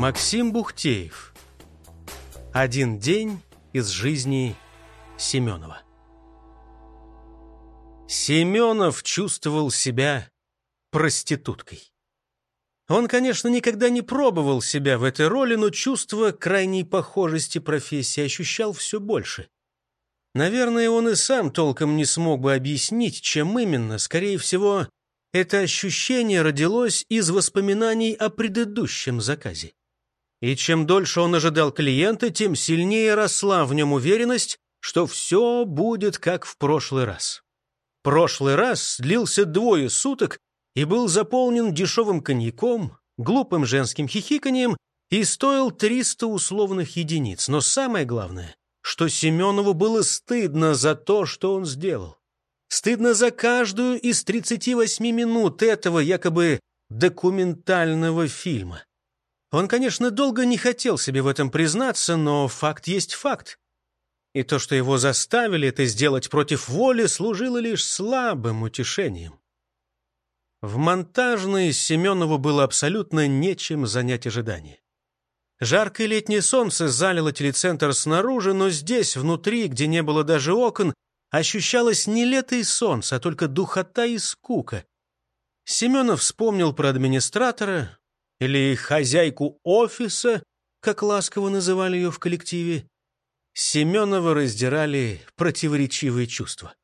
Максим Бухтеев. Один день из жизни Семенова. Семенов чувствовал себя проституткой. Он, конечно, никогда не пробовал себя в этой роли, но чувство крайней похожести профессии ощущал все больше. Наверное, он и сам толком не смог бы объяснить, чем именно. Скорее всего, это ощущение родилось из воспоминаний о предыдущем заказе. И чем дольше он ожидал клиента, тем сильнее росла в нем уверенность, что все будет как в прошлый раз. Прошлый раз длился двое суток и был заполнен дешевым коньяком, глупым женским хихиканием и стоил 300 условных единиц. Но самое главное, что Семенову было стыдно за то, что он сделал. Стыдно за каждую из 38 минут этого якобы документального фильма. Он, конечно, долго не хотел себе в этом признаться, но факт есть факт. И то, что его заставили это сделать против воли, служило лишь слабым утешением. В монтажной Семенову было абсолютно нечем занять ожидание. Жаркое летнее солнце залило телецентр снаружи, но здесь, внутри, где не было даже окон, ощущалось не лето и солнце, а только духота и скука. Семенов вспомнил про администратора или хозяйку офиса, как ласково называли ее в коллективе. Семенова раздирали противоречивые чувства.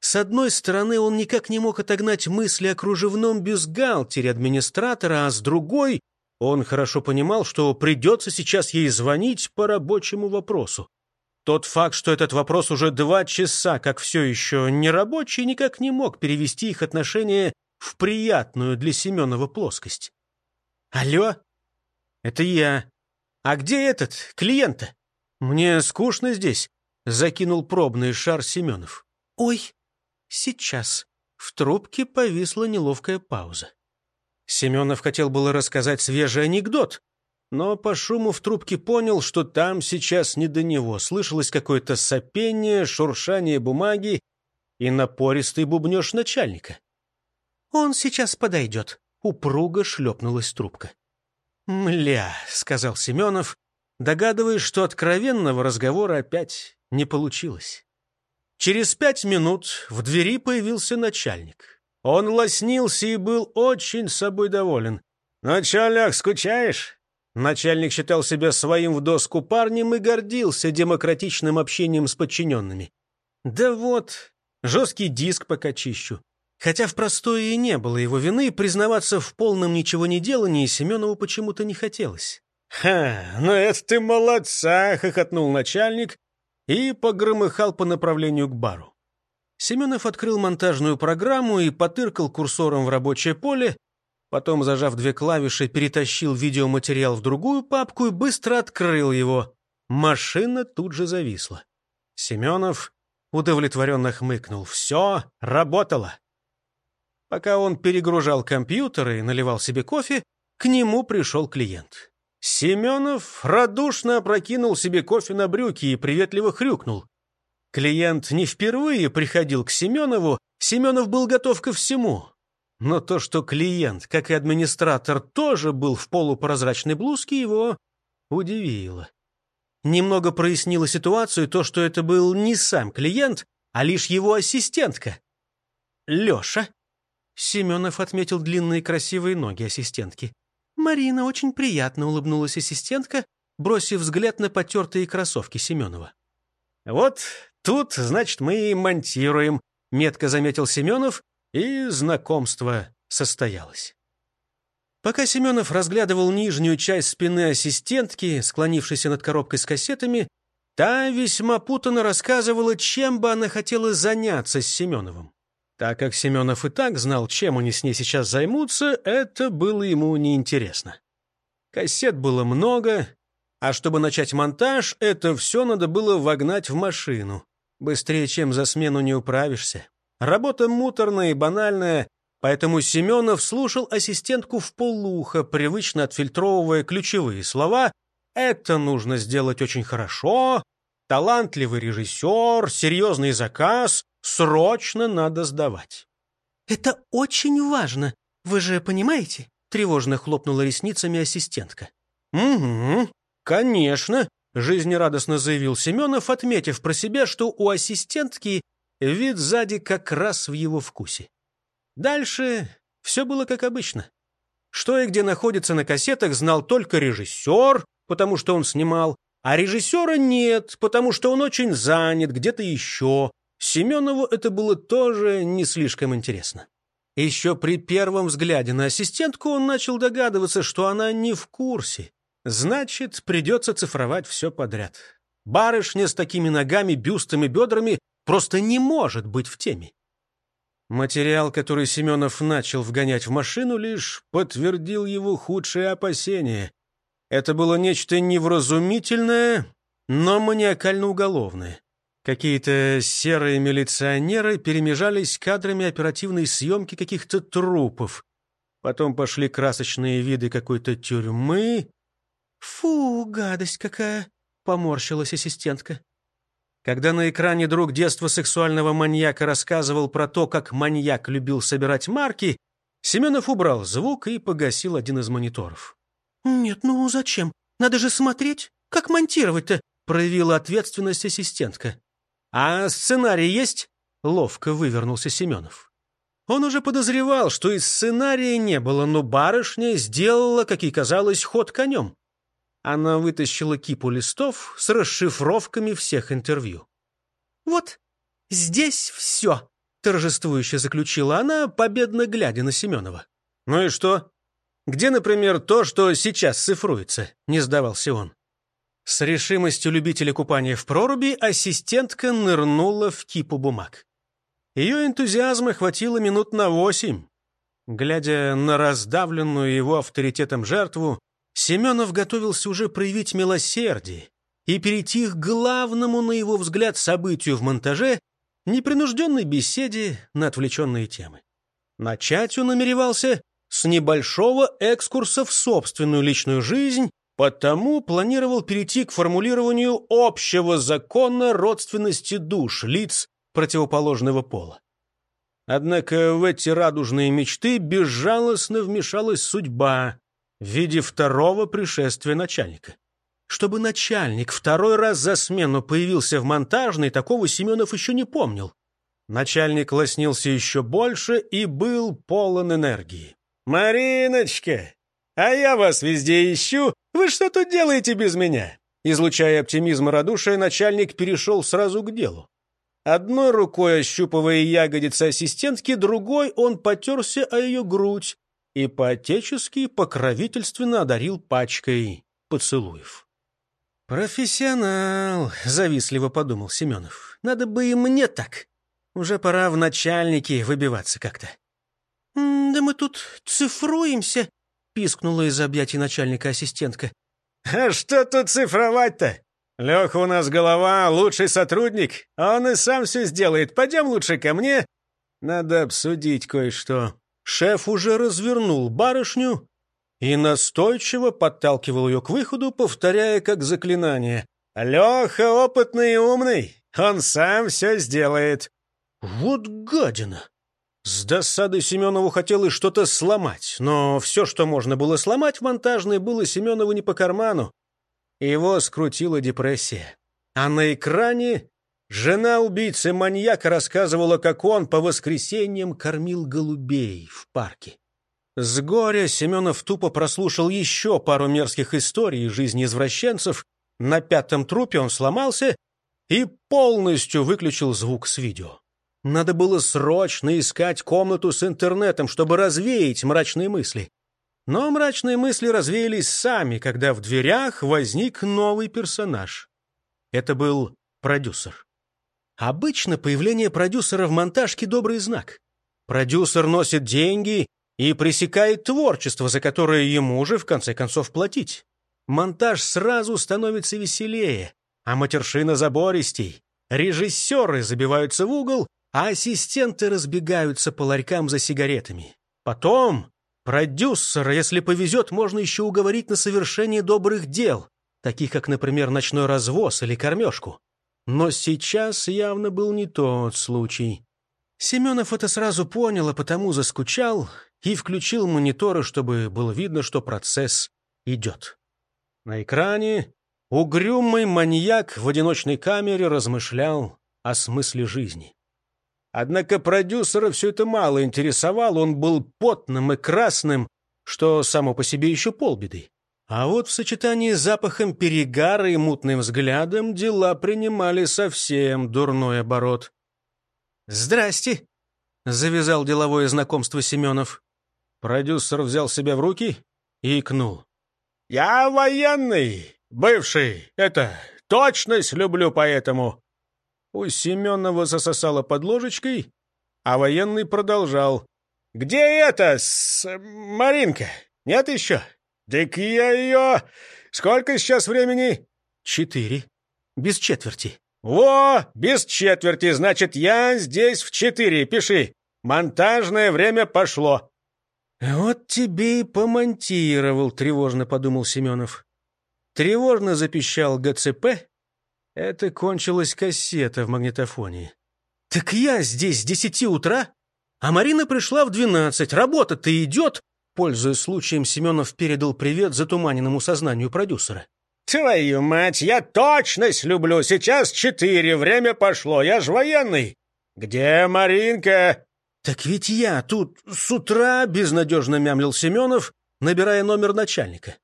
С одной стороны, он никак не мог отогнать мысли о кружевном бюстгальтере администратора, а с другой, он хорошо понимал, что придется сейчас ей звонить по рабочему вопросу. Тот факт, что этот вопрос уже два часа, как все еще не рабочий, никак не мог перевести их отношения в приятную для Семенова плоскость. «Алло? Это я. А где этот, клиента? Мне скучно здесь», — закинул пробный шар Семенов. «Ой, Сейчас. В трубке повисла неловкая пауза. Семенов хотел было рассказать свежий анекдот, но по шуму в трубке понял, что там сейчас не до него. Слышалось какое-то сопение, шуршание бумаги и напористый бубнеж начальника. «Он сейчас подойдет», — упруго шлепнулась трубка. «Мля», — сказал Семенов, догадываясь, что откровенного разговора опять не получилось. Через пять минут в двери появился начальник. Он лоснился и был очень собой доволен. «Ну чё, Лёх, скучаешь?» Начальник считал себя своим в доску парнем и гордился демократичным общением с подчиненными. «Да вот, жесткий диск пока чищу». Хотя в простое и не было его вины, признаваться в полном ничего не делании Семенову почему-то не хотелось. «Ха, ну это ты молодца!» — хохотнул начальник и погромыхал по направлению к бару. Семенов открыл монтажную программу и потыркал курсором в рабочее поле, потом, зажав две клавиши, перетащил видеоматериал в другую папку и быстро открыл его. Машина тут же зависла. Семенов удовлетворенно хмыкнул. «Все работало!» Пока он перегружал компьютер и наливал себе кофе, к нему пришел клиент. Семенов радушно опрокинул себе кофе на брюки и приветливо хрюкнул. Клиент не впервые приходил к Семенову, Семенов был готов ко всему. Но то, что клиент, как и администратор, тоже был в полупрозрачной блузке, его удивило. Немного прояснило ситуацию то, что это был не сам клиент, а лишь его ассистентка. Леша. Семенов отметил длинные красивые ноги ассистентки. «Марина, очень приятно», — улыбнулась ассистентка, бросив взгляд на потертые кроссовки Семенова. «Вот тут, значит, мы и монтируем», — метко заметил Семенов, и знакомство состоялось. Пока Семенов разглядывал нижнюю часть спины ассистентки, склонившейся над коробкой с кассетами, та весьма путанно рассказывала, чем бы она хотела заняться с Семеновым. Так как Семенов и так знал, чем они с ней сейчас займутся, это было ему неинтересно. Кассет было много, а чтобы начать монтаж, это все надо было вогнать в машину. Быстрее, чем за смену не управишься. Работа муторная и банальная, поэтому Семенов слушал ассистентку в полуха, привычно отфильтровывая ключевые слова «это нужно сделать очень хорошо», «талантливый режиссер», «серьезный заказ», Срочно надо сдавать. «Это очень важно, вы же понимаете?» Тревожно хлопнула ресницами ассистентка. «Угу, конечно», — жизнерадостно заявил Семенов, отметив про себя, что у ассистентки вид сзади как раз в его вкусе. Дальше все было как обычно. Что и где находится на кассетах, знал только режиссер, потому что он снимал, а режиссера нет, потому что он очень занят где-то еще. Семенову это было тоже не слишком интересно. Еще при первом взгляде на ассистентку он начал догадываться, что она не в курсе. Значит, придется цифровать все подряд. Барышня с такими ногами, бюстами, бедрами просто не может быть в теме. Материал, который Семенов начал вгонять в машину, лишь подтвердил его худшие опасения. Это было нечто невразумительное, но маниакально-уголовное. Какие-то серые милиционеры перемежались кадрами оперативной съемки каких-то трупов. Потом пошли красочные виды какой-то тюрьмы. «Фу, гадость какая!» — поморщилась ассистентка. Когда на экране друг детства сексуального маньяка рассказывал про то, как маньяк любил собирать марки, Семенов убрал звук и погасил один из мониторов. «Нет, ну зачем? Надо же смотреть. Как монтировать-то?» — проявила ответственность ассистентка. «А сценарий есть?» — ловко вывернулся Семенов. Он уже подозревал, что и сценария не было, но барышня сделала, как ей казалось, ход конем. Она вытащила кипу листов с расшифровками всех интервью. «Вот здесь все», — торжествующе заключила она, победно глядя на Семенова. «Ну и что? Где, например, то, что сейчас цифруется?» — не сдавался он. С решимостью любителя купания в проруби ассистентка нырнула в кипу бумаг. Ее энтузиазма хватило минут на восемь. Глядя на раздавленную его авторитетом жертву, Семенов готовился уже проявить милосердие и перейти к главному, на его взгляд, событию в монтаже — непринужденной беседе на отвлеченные темы. Начать он намеревался с небольшого экскурса в собственную личную жизнь, потому планировал перейти к формулированию общего закона родственности душ лиц противоположного пола. Однако в эти радужные мечты безжалостно вмешалась судьба, в виде второго пришествия начальника. Чтобы начальник второй раз за смену появился в монтажной, такого Семенов еще не помнил. Начальник лоснился еще больше и был полон энергии. «Мариночка, а я вас везде ищу. Вы что тут делаете без меня?» Излучая оптимизм и радушие, начальник перешел сразу к делу. Одной рукой ощупывая ягодицы ассистентки, другой он потерся о ее грудь, и по-отечески покровительственно одарил пачкой поцелуев. «Профессионал», — завистливо подумал Семенов. «Надо бы и мне так. Уже пора в начальники выбиваться как-то». «Да мы тут цифруемся», — пискнула из объятий начальника ассистентка. «А что тут цифровать-то? Леха у нас голова, лучший сотрудник. Он и сам все сделает. Пойдем лучше ко мне. Надо обсудить кое-что». Шеф уже развернул барышню и настойчиво подталкивал ее к выходу, повторяя как заклинание. «Леха опытный и умный, он сам все сделает». «Вот гадина!» С досадой Семенову хотелось что-то сломать, но все, что можно было сломать в монтажной, было Семенову не по карману. Его скрутила депрессия. А на экране Жена убийцы-маньяка рассказывала, как он по воскресеньям кормил голубей в парке. С горя Семенов тупо прослушал еще пару мерзких историй из жизни извращенцев. На пятом трупе он сломался и полностью выключил звук с видео. Надо было срочно искать комнату с интернетом, чтобы развеять мрачные мысли. Но мрачные мысли развеялись сами, когда в дверях возник новый персонаж. Это был продюсер. Обычно появление продюсера в монтажке – добрый знак. Продюсер носит деньги и пресекает творчество, за которое ему же, в конце концов, платить. Монтаж сразу становится веселее, а матершина забористей. Режиссеры забиваются в угол, а ассистенты разбегаются по ларькам за сигаретами. Потом продюсера, если повезет, можно еще уговорить на совершение добрых дел, таких как, например, ночной развоз или кормежку. Но сейчас явно был не тот случай. Семенов это сразу понял, а потому заскучал и включил мониторы, чтобы было видно, что процесс идет. На экране угрюмый маньяк в одиночной камере размышлял о смысле жизни. Однако продюсера все это мало интересовало, он был потным и красным, что само по себе еще полбеды. А вот в сочетании с запахом перегара и мутным взглядом дела принимали совсем дурной оборот. «Здрасте!» — завязал деловое знакомство Семенов. Продюсер взял себя в руки и икнул. «Я военный, бывший, это, точность люблю поэтому. У Семенова засосало под ложечкой, а военный продолжал. «Где это, с... Маринка? Нет еще? Так я ее... Сколько сейчас времени?» «Четыре. Без четверти». «Во, без четверти, значит, я здесь в четыре. Пиши. Монтажное время пошло». «Вот тебе и помонтировал», — тревожно подумал Семенов. Тревожно запищал ГЦП, это кончилась кассета в магнитофоне. «Так я здесь с десяти утра, а Марина пришла в двенадцать. Работа-то идет!» Пользуясь случаем, Семенов передал привет затуманенному сознанию продюсера. «Твою мать, я точность люблю! Сейчас четыре, время пошло, я ж военный! Где Маринка?» «Так ведь я тут с утра», — безнадежно мямлил Семенов, набирая номер начальника.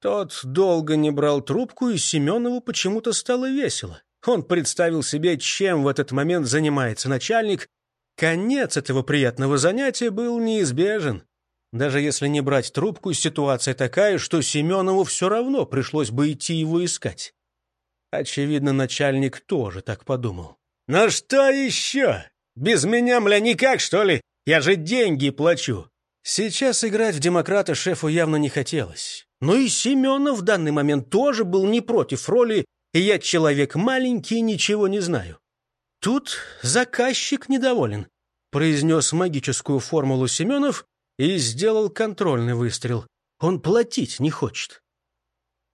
Тот долго не брал трубку, и Семенову почему-то стало весело. Он представил себе, чем в этот момент занимается начальник. Конец этого приятного занятия был неизбежен. Даже если не брать трубку, ситуация такая, что Семенову все равно пришлось бы идти его искать. Очевидно, начальник тоже так подумал. «Ну что еще? Без меня, мля, никак, что ли? Я же деньги плачу!» Сейчас играть в демократа шефу явно не хотелось. Но и Семенов в данный момент тоже был не против роли «я человек маленький, ничего не знаю». Тут заказчик недоволен, произнес магическую формулу Семенов и сделал контрольный выстрел. Он платить не хочет.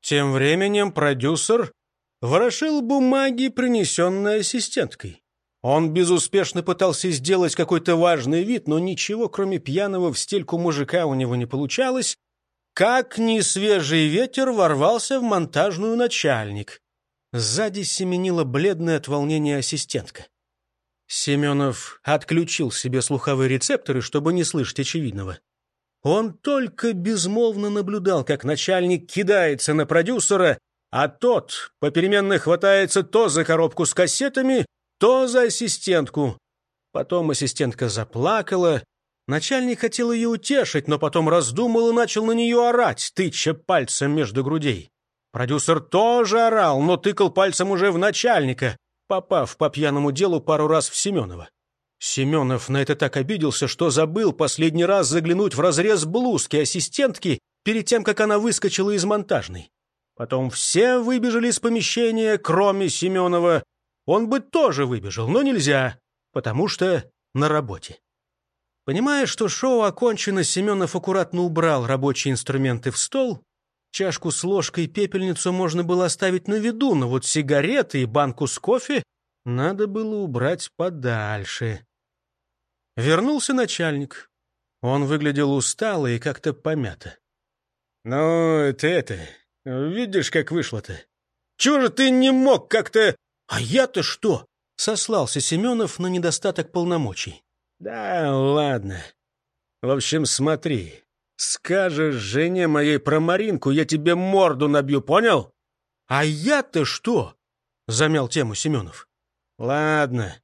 Тем временем продюсер ворошил бумаги, принесенные ассистенткой. Он безуспешно пытался сделать какой-то важный вид, но ничего, кроме пьяного в стельку мужика, у него не получалось, как ни свежий ветер ворвался в монтажную начальник. Сзади семенила бледная от волнения ассистентка. Семенов отключил себе слуховые рецепторы, чтобы не слышать очевидного. Он только безмолвно наблюдал, как начальник кидается на продюсера, а тот попеременно хватается то за коробку с кассетами, то за ассистентку. Потом ассистентка заплакала, Начальник хотел ее утешить, но потом раздумал и начал на нее орать, тыча пальцем между грудей. Продюсер тоже орал, но тыкал пальцем уже в начальника, попав по пьяному делу пару раз в Семенова. Семенов на это так обиделся, что забыл последний раз заглянуть в разрез блузки ассистентки перед тем, как она выскочила из монтажной. Потом все выбежали из помещения, кроме Семенова. Он бы тоже выбежал, но нельзя, потому что на работе. Понимая, что шоу окончено, Семенов аккуратно убрал рабочие инструменты в стол. Чашку с ложкой и пепельницу можно было оставить на виду, но вот сигареты и банку с кофе надо было убрать подальше. Вернулся начальник. Он выглядел устало и как-то помято. «Ну, ты это... Видишь, как вышло-то? Чего же ты не мог как-то...» «А я-то что?» — сослался Семенов на недостаток полномочий. Да, ладно. В общем, смотри. Скажешь жене моей про Маринку, я тебе морду набью, понял? А я-то что? Замял тему Семенов. Ладно.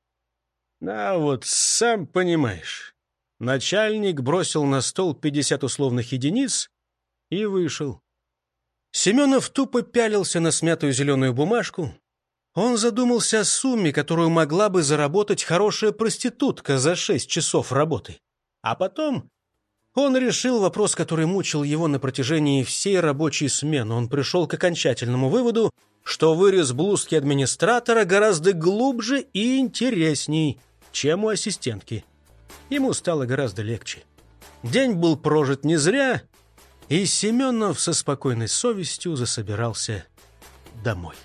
На вот, сам понимаешь. Начальник бросил на стол пятьдесят условных единиц и вышел. Семенов тупо пялился на смятую зеленую бумажку, он задумался о сумме, которую могла бы заработать хорошая проститутка за шесть часов работы. А потом он решил вопрос, который мучил его на протяжении всей рабочей смены. Он пришел к окончательному выводу, что вырез блузки администратора гораздо глубже и интересней, чем у ассистентки. Ему стало гораздо легче. День был прожит не зря, и Семенов со спокойной совестью засобирался домой.